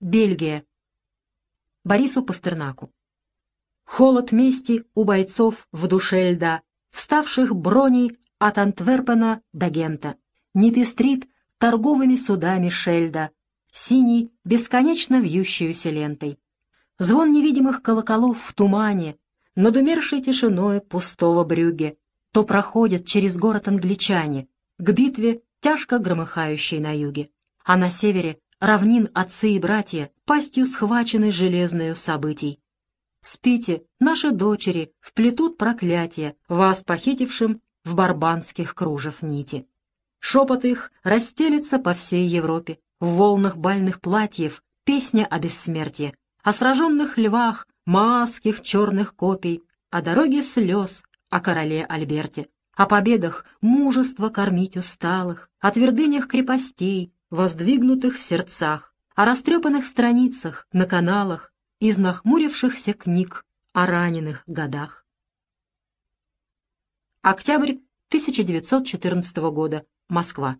Бельгия. Борису Пастернаку. Холод мести у бойцов в душе льда, вставших броней от Антверпена до Гента. Не пестрит торговыми судами Шельда, синий, бесконечно вьющуюся лентой. Звон невидимых колоколов в тумане, над умершей тишиной пустого брюге, то проходят через город англичане, к битве, тяжко громыхающей на юге. А на севере равнин отцы и братья, пастью схвачены железною событий. Спите, наши дочери, вплетут проклятие, вас похитившим в барбанских кружев нити. Шепот их расстелится по всей Европе, в волнах бальных платьев песня о бессмертии, о сраженных львах, маских черных копий, о дороге слез, о короле Альберте, о победах мужество кормить усталых, о твердынях крепостей, воздвигнутых в сердцах, о растрепанных страницах на каналах из нахмурившихся книг о раненых годах. Октябрь 1914 года. Москва.